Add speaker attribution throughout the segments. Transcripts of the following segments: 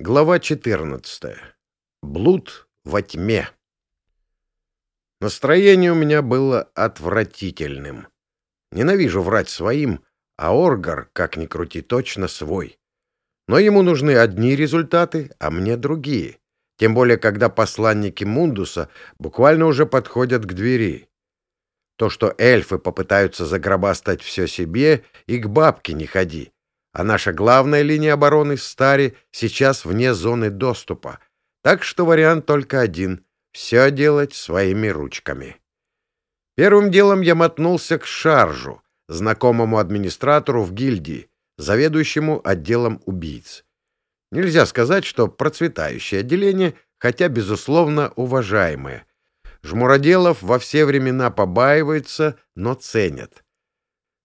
Speaker 1: Глава 14. Блуд во тьме. Настроение у меня было отвратительным. Ненавижу врать своим, а Оргар, как ни крути, точно свой. Но ему нужны одни результаты, а мне другие. Тем более, когда посланники Мундуса буквально уже подходят к двери. То, что эльфы попытаются загробастать все себе, и к бабке не ходи а наша главная линия обороны Стари сейчас вне зоны доступа, так что вариант только один — все делать своими ручками. Первым делом я мотнулся к Шаржу, знакомому администратору в гильдии, заведующему отделом убийц. Нельзя сказать, что процветающее отделение, хотя, безусловно, уважаемое. Жмуроделов во все времена побаивается, но ценят.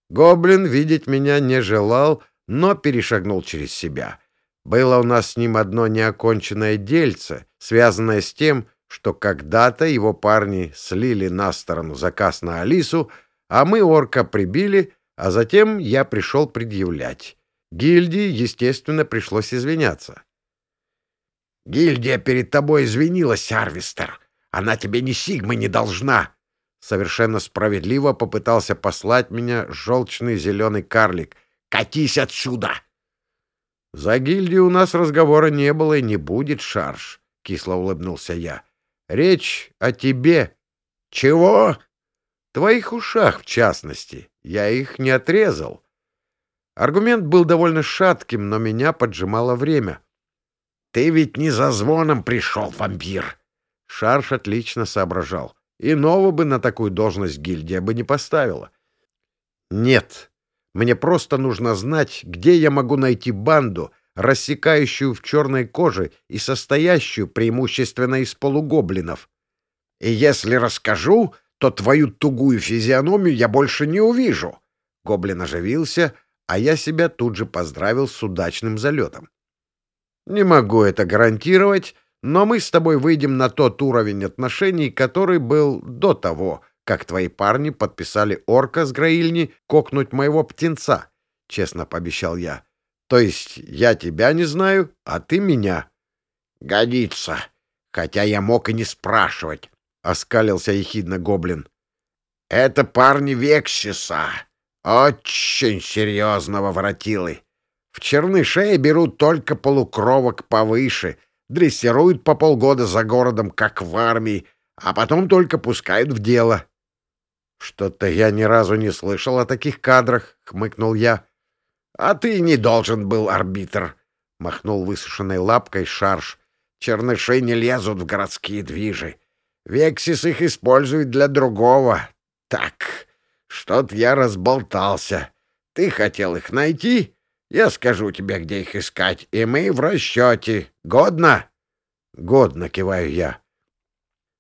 Speaker 1: Гоблин видеть меня не желал, но перешагнул через себя. Было у нас с ним одно неоконченное дельце, связанное с тем, что когда-то его парни слили на сторону заказ на Алису, а мы орка прибили, а затем я пришел предъявлять. Гильдии, естественно, пришлось извиняться.
Speaker 2: «Гильдия перед тобой извинилась, Арвистер. Она тебе ни сигмы не должна!» Совершенно справедливо попытался послать меня желчный зеленый карлик — Катись отсюда!»
Speaker 1: «За гильдию у нас разговора не было и не будет, Шарш», — кисло улыбнулся я. «Речь о тебе».
Speaker 2: «Чего?»
Speaker 1: «Твоих ушах, в частности. Я их не отрезал». Аргумент был довольно шатким, но меня поджимало время.
Speaker 2: «Ты ведь не за звоном пришел, вампир!»
Speaker 1: Шарш отлично соображал. Иного бы на такую должность гильдия бы не поставила. «Нет, мне просто нужно знать, где я могу найти банду, рассекающую в черной коже и состоящую преимущественно из полугоблинов.
Speaker 2: И если расскажу, то твою тугую физиономию я больше не увижу.
Speaker 1: Гоблин оживился, а я себя тут же поздравил с удачным залетом. Не могу это гарантировать, но мы с тобой выйдем на тот уровень отношений, который был до того, как твои парни подписали орка с Граильни кокнуть моего птенца, — честно пообещал я. То есть я тебя не знаю, а ты меня.
Speaker 2: — Годится, хотя я мог и не спрашивать, — оскалился ехидно гоблин. — Это парни Вексиса, очень серьезного воротилы. В чернышее берут только полукровок повыше, дрессируют по полгода за городом, как в армии, а потом только пускают в дело.
Speaker 1: «Что-то я ни разу не слышал о таких кадрах», — хмыкнул я.
Speaker 2: «А ты не должен был, арбитр», — махнул высушенной лапкой шарш. «Черныши не лезут в городские движи. Вексис их использует для другого. Так, что-то я разболтался. Ты хотел их найти? Я скажу тебе, где их искать, и мы в расчете. Годно?»
Speaker 1: «Годно», — киваю я.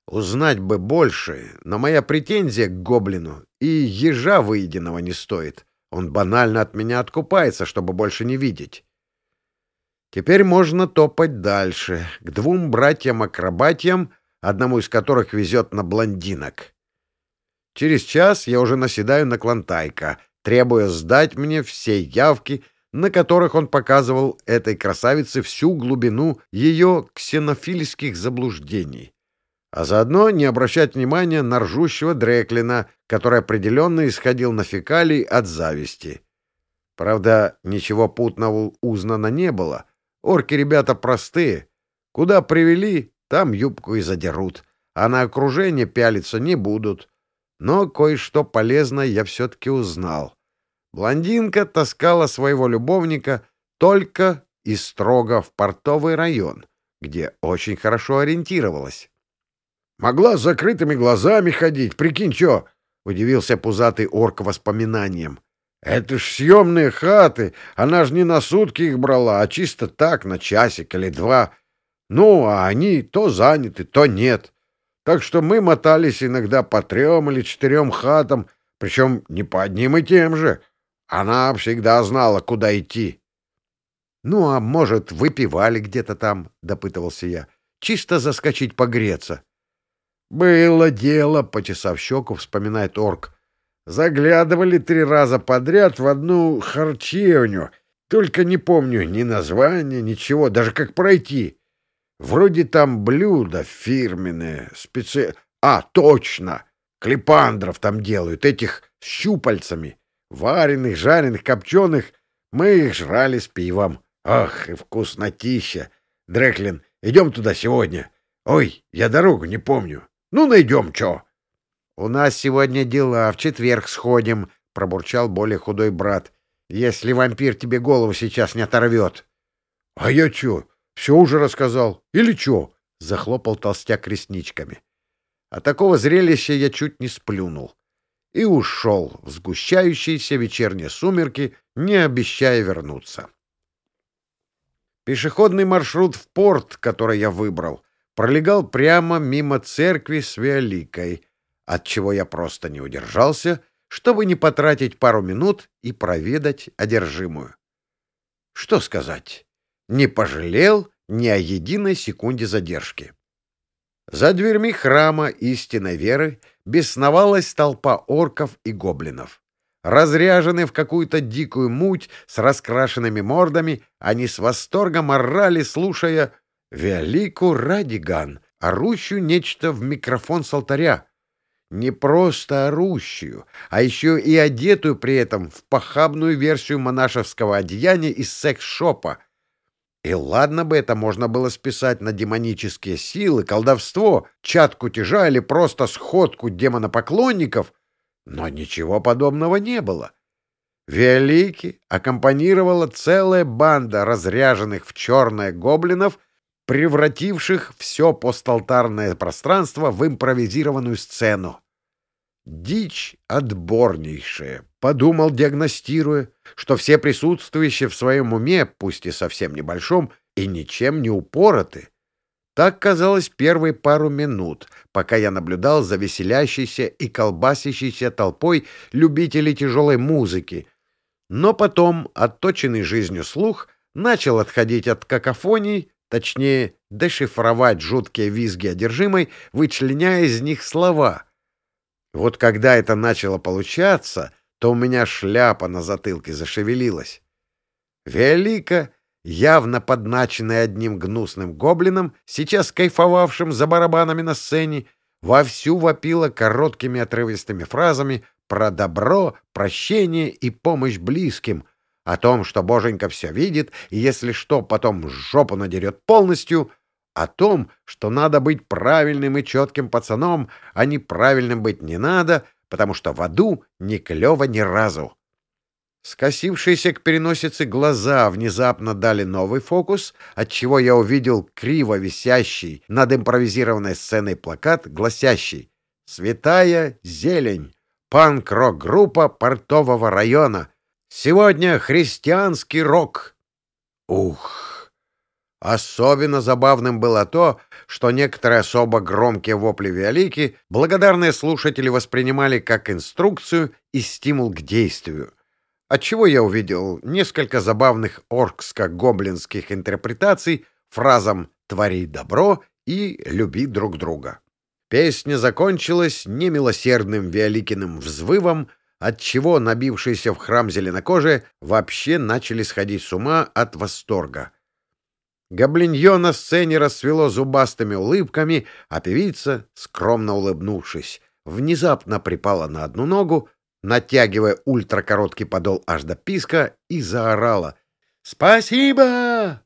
Speaker 1: Узнать бы больше, но моя претензия к гоблину и ежа выеденного не стоит. Он банально от меня откупается, чтобы больше не видеть. Теперь можно топать дальше, к двум братьям-акробатьям, одному из которых везет на блондинок. Через час я уже наседаю на Клантайка, требуя сдать мне все явки, на которых он показывал этой красавице всю глубину ее ксенофильских заблуждений а заодно не обращать внимания на ржущего Дреклина, который определенно исходил на фекалий от зависти. Правда, ничего путного узнано не было. Орки ребята простые. Куда привели, там юбку и задерут, а на окружение пялиться не будут. Но кое-что полезное я все-таки узнал. Блондинка таскала своего любовника только и строго в портовый район, где очень хорошо ориентировалась.
Speaker 2: Могла с закрытыми глазами ходить, прикинь, чё? — удивился пузатый орк воспоминанием. — Это ж съемные хаты, она ж не на сутки их брала, а чисто так, на часик или два. Ну, а они то заняты, то нет. Так что мы мотались иногда по трем или четырем хатам, причем не по одним и тем же. Она всегда знала, куда идти.
Speaker 1: — Ну, а может, выпивали где-то там, — допытывался я, — чисто заскочить погреться.
Speaker 2: — «Было дело», — почесав щеку, вспоминает орк. «Заглядывали три раза подряд в одну харчевню. Только не помню ни названия, ничего, даже как пройти. Вроде там блюда фирменные, специ... А, точно! Клепандров там делают, этих с щупальцами. Вареных, жареных, копченых. Мы их жрали с пивом. Ах, и вкуснотища! Дреклин, идем туда сегодня. Ой, я дорогу не помню. Ну, найдем, чё.
Speaker 1: — У нас сегодня дела, в четверг сходим, — пробурчал более худой брат. — Если вампир тебе голову сейчас не оторвет.
Speaker 2: — А я чё, все уже рассказал? Или чё? — захлопал толстяк ресничками.
Speaker 1: От такого зрелища я чуть не сплюнул. И ушел в сгущающиеся вечерние сумерки, не обещая вернуться. Пешеходный маршрут в порт, который я выбрал, пролегал прямо мимо церкви с Виоликой, отчего я просто не удержался, чтобы не потратить пару минут и проведать одержимую. Что сказать? Не пожалел ни о единой секунде задержки. За дверьми храма истинной веры бесновалась толпа орков и гоблинов. Разряженные в какую-то дикую муть с раскрашенными мордами, они с восторгом орали, слушая Виолику Радиган, орущую нечто в микрофон с алтаря. Не просто орущую, а еще и одетую при этом в похабную версию монашеского одеяния из секс-шопа. И ладно бы это можно было списать на демонические силы, колдовство, чат кутежа или просто сходку демонопоклонников — но ничего подобного не было. Велики аккомпанировала целая банда разряженных в черное гоблинов, превративших все посталтарное пространство в импровизированную сцену. Дичь отборнейшая, подумал, диагностируя, что все присутствующие в своем уме, пусть и совсем небольшом, и ничем не упороты, так казалось первые пару минут, пока я наблюдал за веселящейся и колбасящейся толпой любителей тяжелой музыки. Но потом отточенный жизнью слух начал отходить от какофоний, точнее, дешифровать жуткие визги одержимой, вычленяя из них слова. Вот когда это начало получаться, то у меня шляпа на затылке зашевелилась. Велика явно подначенный одним гнусным гоблином, сейчас кайфовавшим за барабанами на сцене, вовсю вопила короткими отрывистыми фразами про добро, прощение и помощь близким, о том, что боженька все видит, и если что, потом жопу надерет полностью, о том, что надо быть правильным и четким пацаном, а неправильным быть не надо, потому что в аду не клево ни разу. Скосившиеся к переносице глаза внезапно дали новый фокус, отчего я увидел криво висящий над импровизированной сценой плакат, гласящий «Святая зелень! Панк-рок-группа портового района! Сегодня христианский рок!» Ух! Особенно забавным было то, что некоторые особо громкие вопли Виолики благодарные слушатели воспринимали как инструкцию и стимул к действию — отчего я увидел несколько забавных оркско-гоблинских интерпретаций фразам «твори добро» и «люби друг друга». Песня закончилась немилосердным Виоликиным взвывом, отчего набившиеся в храм зеленокожие вообще начали сходить с ума от восторга. Гоблинье на сцене расцвело зубастыми улыбками, а певица, скромно улыбнувшись, внезапно припала на одну ногу, натягивая ультракороткий подол аж до писка, и заорала. «Спасибо!»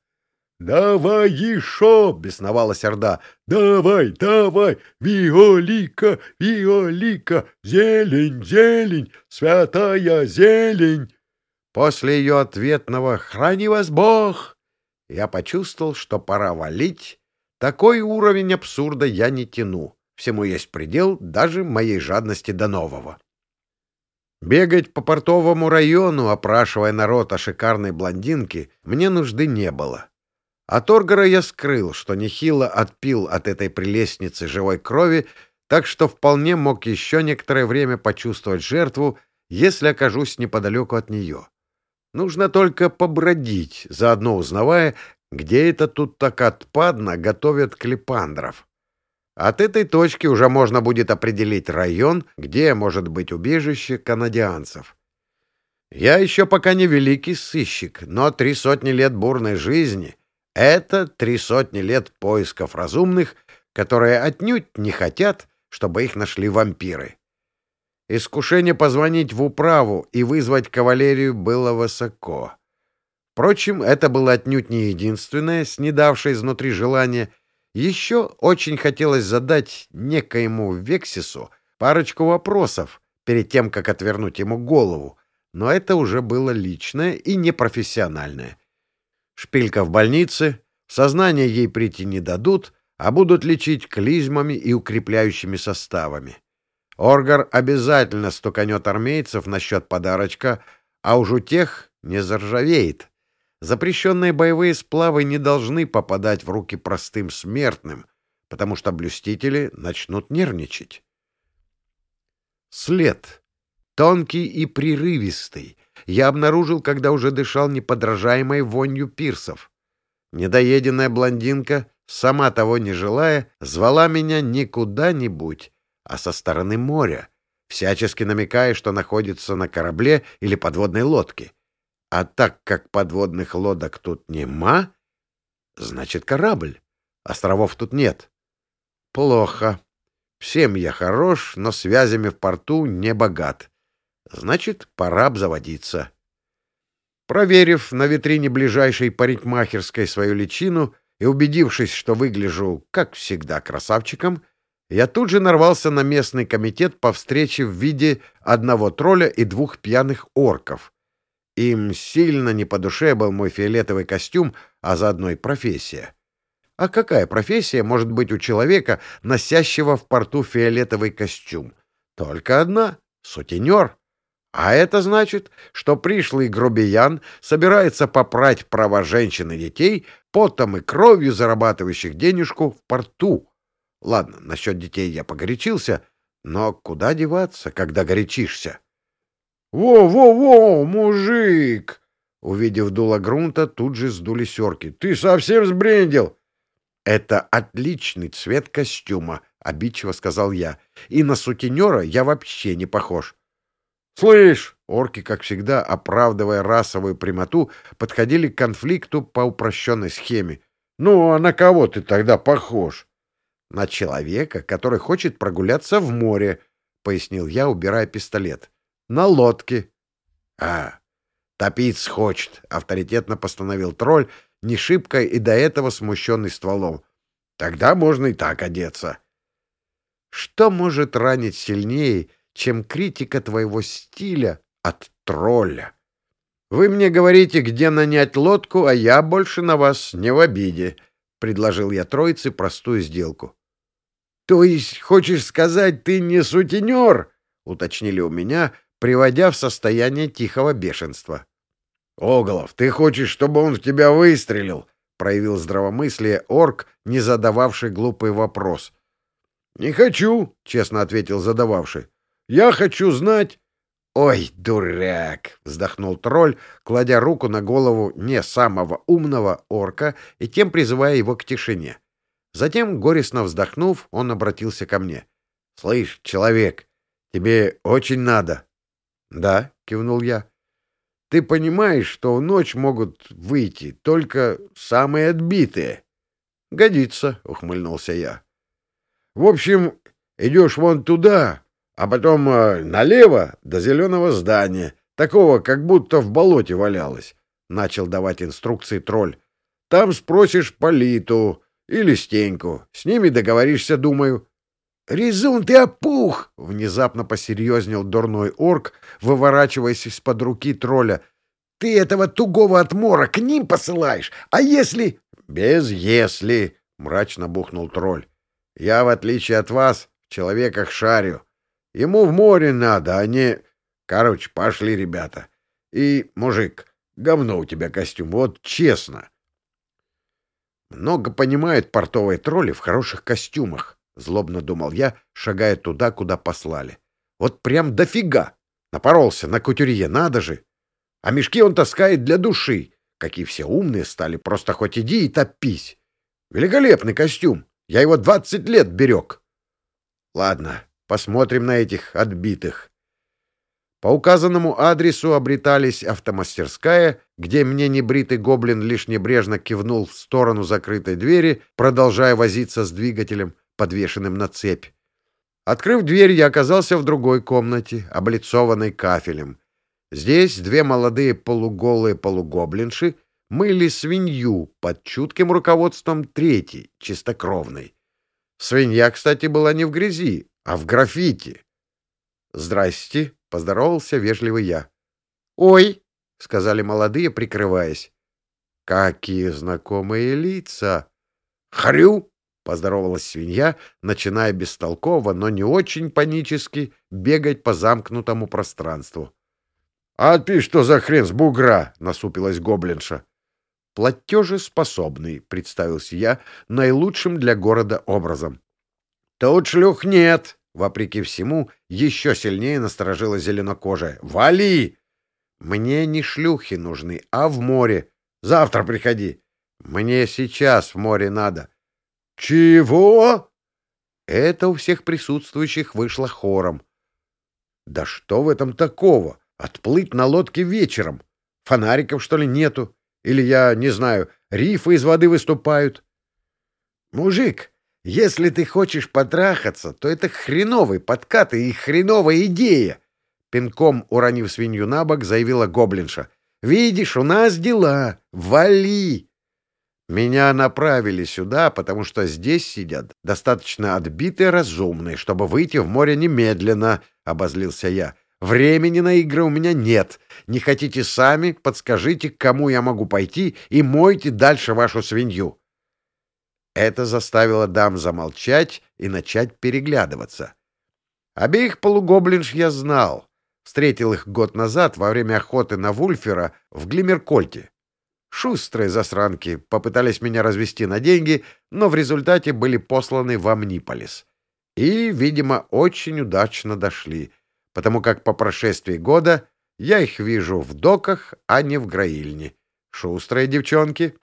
Speaker 1: «Давай еще!» — бесновалась Орда. «Давай, давай! Виолика, Виолика! Зелень, зелень! Святая зелень!» После ее ответного «Храни вас Бог!» я почувствовал, что пора валить. Такой уровень абсурда я не тяну. Всему есть предел даже моей жадности до нового. Бегать по портовому району, опрашивая народ о шикарной блондинке, мне нужды не было. От Оргара я скрыл, что нехило отпил от этой прелестницы живой крови, так что вполне мог еще некоторое время почувствовать жертву, если окажусь неподалеку от нее. Нужно только побродить, заодно узнавая, где это тут так отпадно готовят клепандров. От этой точки уже можно будет определить район, где может быть убежище канадианцев. Я еще пока не великий сыщик, но три сотни лет бурной жизни — это три сотни лет поисков разумных, которые отнюдь не хотят, чтобы их нашли вампиры. Искушение позвонить в управу и вызвать кавалерию было высоко. Впрочем, это было отнюдь не единственное, снедавшее изнутри желание. Еще очень хотелось задать некоему Вексису парочку вопросов перед тем, как отвернуть ему голову, но это уже было личное и непрофессиональное. Шпилька в больнице, сознание ей прийти не дадут, а будут лечить клизмами и укрепляющими составами. Оргар обязательно стуканет армейцев насчет подарочка, а уж у тех не заржавеет. Запрещенные боевые сплавы не должны попадать в руки простым смертным, потому что блюстители начнут нервничать. След тонкий и прерывистый, я обнаружил, когда уже дышал неподражаемой вонью пирсов. Недоеденная блондинка, сама того не желая, звала меня не куда-нибудь, а со стороны моря, всячески намекая, что находится на корабле или подводной лодке. А так как подводных лодок тут нема, значит корабль. Островов тут нет. Плохо. Всем я хорош, но связями в порту не богат. Значит, пора обзаводиться. Проверив на витрине ближайшей парикмахерской свою личину и убедившись, что выгляжу, как всегда, красавчиком, я тут же нарвался на местный комитет по встрече в виде одного тролля и двух пьяных орков. Им сильно не по душе был мой фиолетовый костюм, а заодно и профессия. А какая профессия может быть у человека, носящего в порту фиолетовый костюм? Только одна — сутенер. А это значит, что пришлый грубиян собирается попрать права женщин и детей потом и кровью зарабатывающих денежку в порту. Ладно, насчет детей я погорячился, но куда деваться, когда горячишься?
Speaker 2: «Во-во-во, мужик!» Увидев дуло грунта, тут же сдули серки. «Ты совсем сбрендил!»
Speaker 1: «Это отличный цвет костюма», — обидчиво сказал я. «И на сутенера я вообще не похож».
Speaker 2: «Слышь!» — орки, как всегда, оправдывая расовую прямоту, подходили к конфликту по упрощенной схеме. «Ну, а на кого ты тогда похож?»
Speaker 1: «На человека, который хочет прогуляться в море», — пояснил я, убирая пистолет. «На лодке». «А, топить хочет», — авторитетно постановил тролль, не шибко и до этого смущенный стволом. «Тогда можно и так одеться». «Что может ранить сильнее, — чем критика твоего стиля от тролля. Вы мне говорите, где нанять лодку, а я больше на вас не в обиде, — предложил я троице простую сделку. — То есть, хочешь сказать, ты не сутенер? — уточнили у меня, приводя в состояние тихого бешенства.
Speaker 2: — Оголов, ты хочешь, чтобы он в тебя выстрелил? — проявил здравомыслие орк, не задававший глупый вопрос. — Не хочу, — честно ответил задававший. Я хочу знать...»
Speaker 1: «Ой, дурак!» — вздохнул тролль, кладя руку на голову не самого умного орка и тем призывая его к тишине. Затем, горестно вздохнув, он обратился ко мне. «Слышь, человек, тебе очень надо». «Да», — кивнул я. «Ты понимаешь, что в ночь могут выйти только самые отбитые?» «Годится», — ухмыльнулся я.
Speaker 2: «В общем, идешь вон туда, а потом э, налево до зеленого здания, такого, как будто в болоте валялось. Начал давать инструкции тролль. Там спросишь Политу или Стеньку. С ними договоришься, думаю.
Speaker 3: — Резун, ты опух! — внезапно посерьезнел дурной орк, выворачиваясь из-под руки тролля. — Ты этого тугого отмора к ним посылаешь, а если...
Speaker 1: — Без «если», — мрачно бухнул тролль. — Я, в отличие от вас, в человеках шарю. Ему в море надо, а не... Короче, пошли, ребята. И, мужик, говно у тебя костюм, вот честно. Много понимают портовые тролли в хороших костюмах, злобно думал я, шагая туда, куда послали. Вот прям дофига. Напоролся на кутюрье, надо же. А мешки он таскает для души. Какие все умные стали, просто хоть иди и топись. Великолепный костюм. Я его двадцать лет берег. Ладно, Посмотрим на этих отбитых. По указанному адресу обретались автомастерская, где мне небритый гоблин лишь небрежно кивнул в сторону закрытой двери, продолжая возиться с двигателем, подвешенным на цепь. Открыв дверь, я оказался в другой комнате, облицованной кафелем. Здесь две молодые полуголые полугоблинши мыли свинью под чутким руководством третьей, чистокровной. Свинья, кстати, была не в грязи, а в граффити. «Здрасте», — поздоровался вежливый я. «Ой», — сказали молодые, прикрываясь. «Какие знакомые лица!» «Хрю!» — поздоровалась свинья, начиная бестолково, но не очень панически бегать по замкнутому пространству.
Speaker 2: «А ты что за хрен с бугра?» — насупилась гоблинша.
Speaker 1: «Платежеспособный», — представился я наилучшим для города образом.
Speaker 2: «Тут шлюх нет!» — вопреки всему еще сильнее насторожила зеленокожая. «Вали!»
Speaker 1: «Мне не шлюхи нужны, а в море.
Speaker 2: Завтра приходи».
Speaker 1: «Мне сейчас в море надо».
Speaker 2: «Чего?»
Speaker 1: Это у всех присутствующих вышло хором.
Speaker 2: «Да что в этом такого? Отплыть на лодке вечером? Фонариков, что ли, нету? Или, я не знаю, рифы из воды выступают?»
Speaker 3: «Мужик, если ты хочешь потрахаться, то это хреновый подкат и хреновая идея!» Пинком уронив свинью на бок, заявила гоблинша. «Видишь, у нас дела. Вали!» Меня направили сюда, потому что здесь сидят достаточно отбитые разумные, чтобы выйти в море немедленно, — обозлился я. Времени на игры у меня нет. Не хотите сами, подскажите, к кому я могу пойти, и мойте дальше вашу свинью. Это заставило дам замолчать и начать переглядываться. Обеих полугоблинш я знал. Встретил их год назад во время охоты на Вульфера в Глимеркольте. Шустрые засранки попытались меня развести на деньги, но в результате были посланы в Амниполис. И, видимо, очень удачно дошли, потому как по прошествии года я их вижу в доках, а не в Граильне. Шустрые девчонки.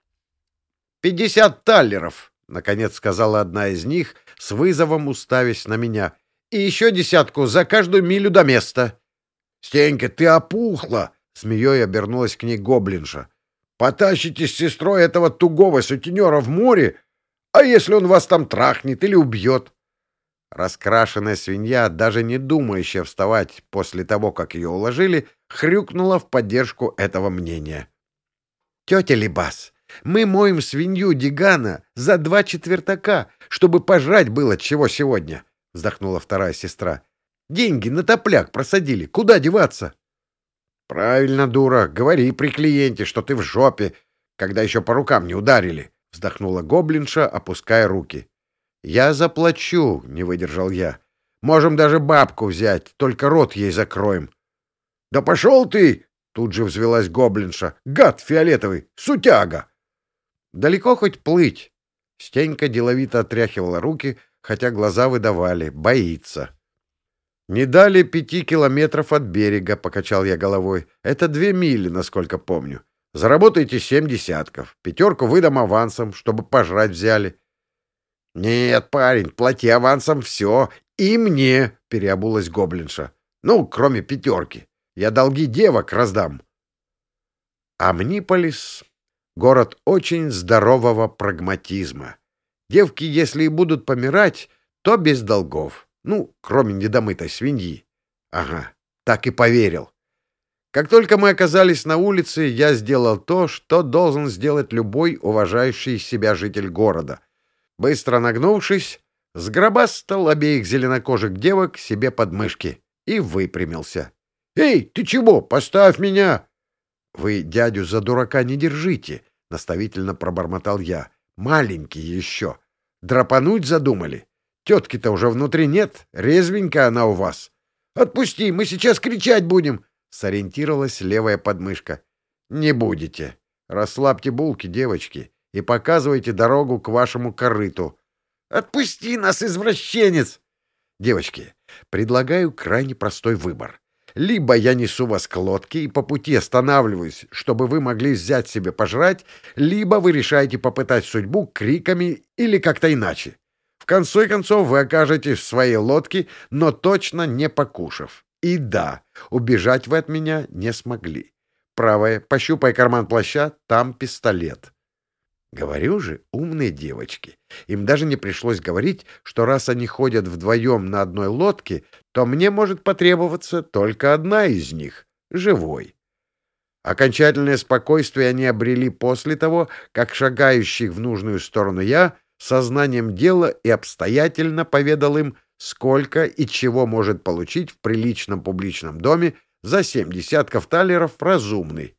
Speaker 3: «Пятьдесят таллеров!» — наконец сказала одна из них, с вызовом уставясь на меня. «И еще десятку за каждую милю до места!»
Speaker 2: «Стенька, ты опухла!» — смеей обернулась к ней гоблинша. Потащите с сестрой этого тугого сутенера в море, а если он вас там трахнет или убьет?
Speaker 1: Раскрашенная свинья, даже не думающая вставать после того, как ее уложили, хрюкнула в поддержку этого мнения. — Тетя Либас, мы моем свинью Дигана за два четвертака, чтобы пожрать было чего сегодня, — вздохнула вторая сестра. — Деньги на топляк просадили. Куда деваться?
Speaker 2: «Правильно, дура, говори при клиенте, что ты в жопе, когда еще по рукам не ударили», — вздохнула гоблинша, опуская руки.
Speaker 1: «Я заплачу», — не выдержал я.
Speaker 2: «Можем даже бабку взять, только рот ей закроем». «Да пошел ты!» — тут же взвелась гоблинша. «Гад фиолетовый! Сутяга!»
Speaker 1: «Далеко хоть плыть?» Стенька деловито отряхивала руки, хотя глаза выдавали. Боится. «Не дали пяти километров от берега», — покачал я головой. «Это две мили, насколько помню. Заработайте семь десятков. Пятерку выдам авансом, чтобы пожрать взяли».
Speaker 2: «Нет, парень, плати авансом все. И мне», — переобулась гоблинша. «Ну, кроме пятерки. Я долги девок раздам».
Speaker 1: Амниполис — город очень здорового прагматизма. Девки, если и будут помирать, то без долгов. Ну, кроме недомытой свиньи. Ага, так и поверил. Как только мы оказались на улице, я сделал то, что должен сделать любой уважающий себя житель города. Быстро нагнувшись, сгробастал обеих зеленокожих девок себе под мышки и выпрямился.
Speaker 2: «Эй, ты чего? Поставь меня!»
Speaker 1: «Вы дядю за дурака не держите», — наставительно пробормотал я. «Маленький еще. Драпануть задумали?» Тетки-то уже внутри нет, резвенькая она у вас. Отпусти, мы сейчас кричать будем, сориентировалась левая подмышка. Не будете. Расслабьте булки, девочки, и показывайте дорогу к вашему корыту. Отпусти нас, извращенец! Девочки, предлагаю крайне простой выбор. Либо я несу вас к лодке и по пути останавливаюсь, чтобы вы могли взять себе пожрать, либо вы решаете попытать судьбу криками или как-то иначе. В конце концов вы окажетесь в своей лодке, но точно не покушав.
Speaker 3: И да, убежать вы от меня не смогли. Правая, пощупай карман плаща, там пистолет. Говорю же, умные девочки. Им даже не пришлось говорить, что раз они ходят вдвоем на одной лодке, то мне может потребоваться только одна из них — живой. Окончательное спокойствие они обрели после того, как шагающий в нужную сторону я сознанием дела и обстоятельно поведал им, сколько и чего может получить в приличном публичном доме за семь десятков талеров разумный.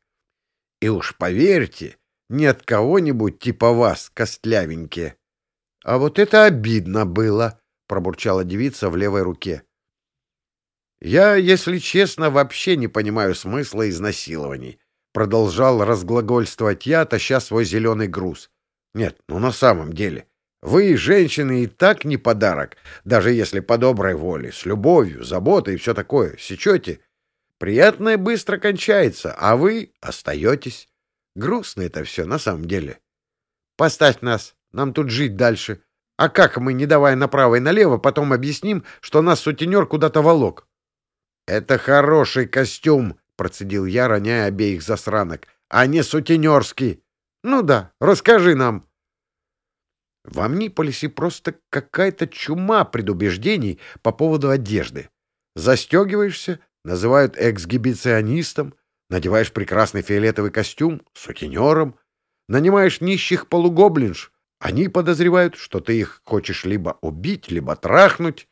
Speaker 3: И уж поверьте, не от кого-нибудь типа вас, костлявенькие. — А вот это обидно было, — пробурчала девица в левой руке. — Я, если честно, вообще не понимаю смысла изнасилований, — продолжал разглагольствовать я, таща свой зеленый груз. — Нет, ну на самом деле, вы, женщины, и так не подарок, даже если по доброй воле, с любовью, заботой и все такое, сечете. Приятное быстро кончается, а вы остаетесь. Грустно это все на самом деле. Поставь нас, нам тут жить дальше. А как мы, не давая направо и налево, потом объясним, что нас сутенер куда-то волок? — Это хороший костюм, — процедил я, роняя обеих засранок, — а не сутенерский. — Ну да, расскажи нам. В Амниполисе просто какая-то чума предубеждений по поводу одежды. Застегиваешься, называют эксгибиционистом, Надеваешь прекрасный фиолетовый костюм сутенером, нанимаешь нищих полугоблинж. Они подозревают, что ты их хочешь либо убить, либо трахнуть.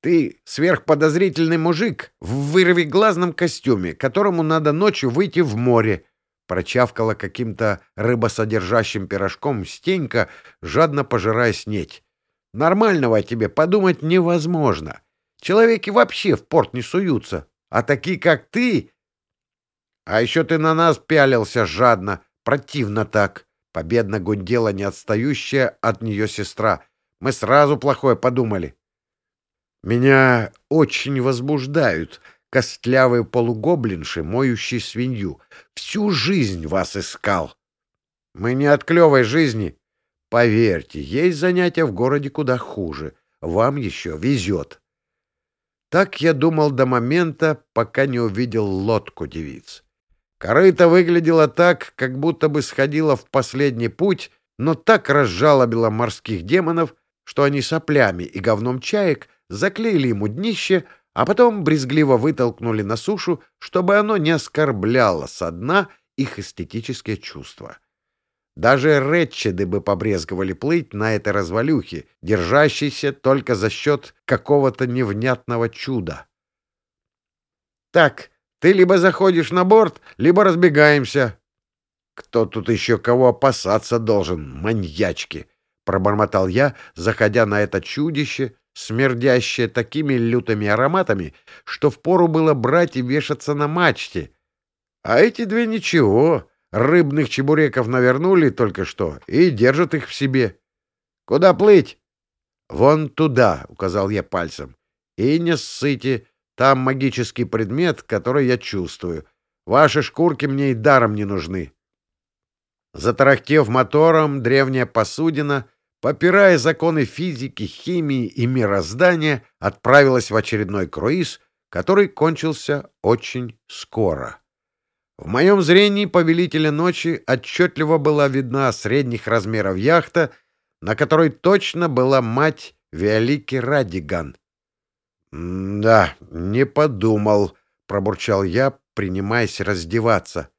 Speaker 3: Ты сверхподозрительный мужик в вырви-глазном костюме, которому надо ночью выйти в море. Прочавкала каким-то рыбосодержащим пирожком Стенька, жадно пожирая снеть. Нормального о тебе подумать невозможно. Человеки вообще в порт не суются. А такие, как ты, а еще ты на нас пялился жадно, противно так. Победно гундела неотстающая от нее сестра. Мы сразу плохое подумали. Меня очень возбуждают костлявые полугоблинши, моющие свинью. Всю жизнь вас искал. Мы не от клевой жизни. Поверьте, есть занятия в городе куда хуже. Вам еще везет. Так я думал до момента, пока не увидел лодку девиц. Корыто выглядело так, как будто бы сходило в последний путь, но так разжалобило морских демонов, что они соплями и говном чаек заклеили ему днище, а потом брезгливо вытолкнули на сушу, чтобы оно не оскорбляло со дна их эстетические чувства. Даже ретчеды бы побрезговали плыть на этой развалюхе, держащейся только за счет какого-то невнятного чуда. «Так, ты либо заходишь на борт, либо разбегаемся. Кто тут еще кого опасаться должен, маньячки? Пробормотал я, заходя на это чудище, смердящее такими лютыми ароматами, что впору было брать и вешаться на мачте. А эти две ничего, рыбных чебуреков навернули только что и держат их в себе. Куда плыть? Вон туда, указал я пальцем. И не ссыте, там магический предмет, который я чувствую. Ваши шкурки мне и даром не нужны. Затарахтев мотором, древняя посудина, попирая законы физики, химии и мироздания, отправилась в очередной круиз, который кончился очень скоро. В моем зрении повелителя ночи отчетливо была видна средних размеров яхта, на которой точно была мать Виолики Радиган, «Да, не подумал», — пробурчал я, принимаясь раздеваться.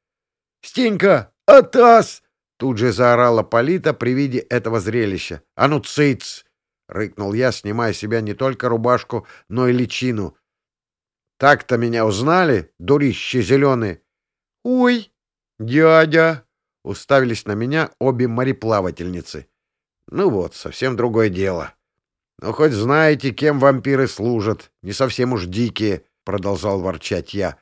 Speaker 3: «Стенька, атас!» — тут же заорала Полита при виде этого зрелища. «А ну, цыц!» — рыкнул я, снимая себя не только рубашку, но и личину. «Так-то меня узнали, дурище зеленые!» «Ой, дядя!» — уставились на меня обе мореплавательницы. «Ну вот, совсем другое дело». «Ну, хоть знаете, кем вампиры служат, не совсем уж дикие», — продолжал ворчать я.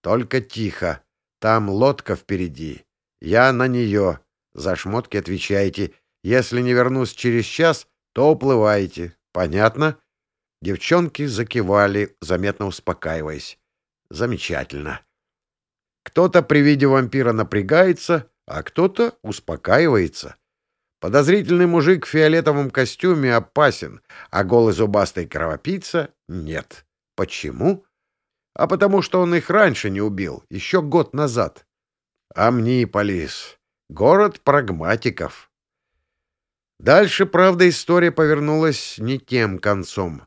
Speaker 3: «Только тихо. Там лодка впереди. Я на нее. За шмотки отвечаете. Если не вернусь через час, то уплываете. Понятно?» Девчонки закивали, заметно успокаиваясь. «Замечательно». Кто-то при виде вампира напрягается, а кто-то успокаивается. Подозрительный мужик в фиолетовом костюме опасен, а голый зубастый кровопийца — нет. Почему?
Speaker 1: а потому что он их раньше не убил, еще год назад. Амниполис. Город прагматиков. Дальше, правда, история повернулась не тем концом.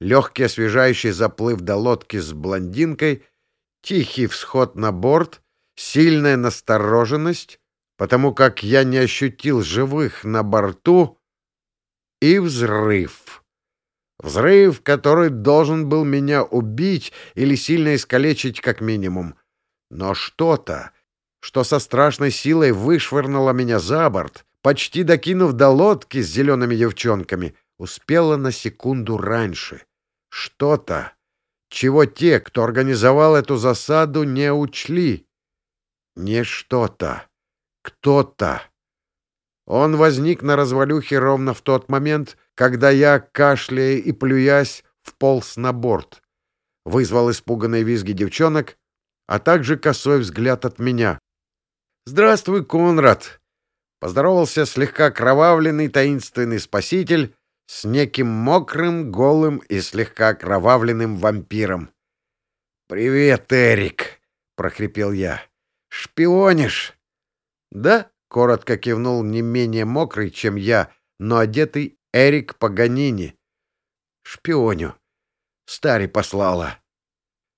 Speaker 1: Легкий освежающий заплыв до лодки с блондинкой, тихий всход на борт, сильная настороженность, потому как я не ощутил живых на борту, и взрыв. Взрыв, который должен был меня убить или сильно искалечить как минимум. Но что-то, что со страшной силой вышвырнуло меня за борт, почти докинув до лодки с зелеными девчонками, успело на секунду раньше. Что-то, чего те, кто организовал эту засаду, не учли. Не что-то. Кто-то. Он возник на развалюхе ровно в тот момент, когда я, кашляя и плюясь, вполз на борт. Вызвал испуганные визги девчонок, а также косой взгляд от меня. «Здравствуй, Конрад!» Поздоровался слегка кровавленный таинственный спаситель с неким мокрым, голым и слегка кровавленным вампиром. «Привет, Эрик!» — прохрипел я. «Шпионишь?» «Да?» — коротко кивнул не менее мокрый, чем я, но одетый Эрик Паганини. «Шпионю. Стари послала».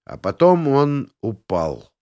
Speaker 1: А потом он упал.